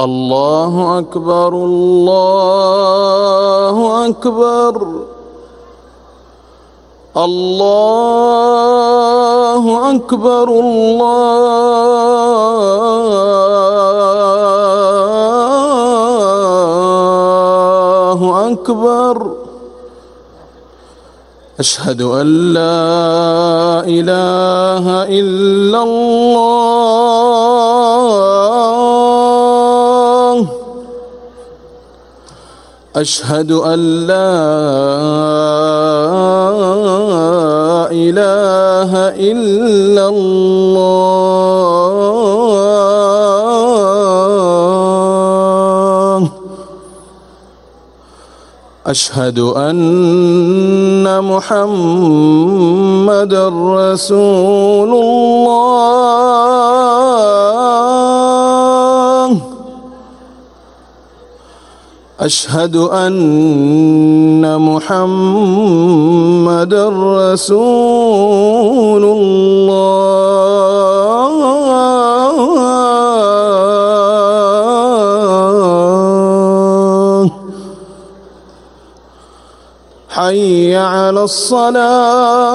الله أكبر الله أكبر الله أكبر الله أكبر أشهد أن لا إله إلا الله أشهد أن لا إله إلا الله. أشهد أن محمد رسول الله. أشهد أن محمد رسول الله. حي على الصلاة.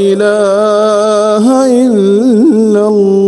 إله إلا الله.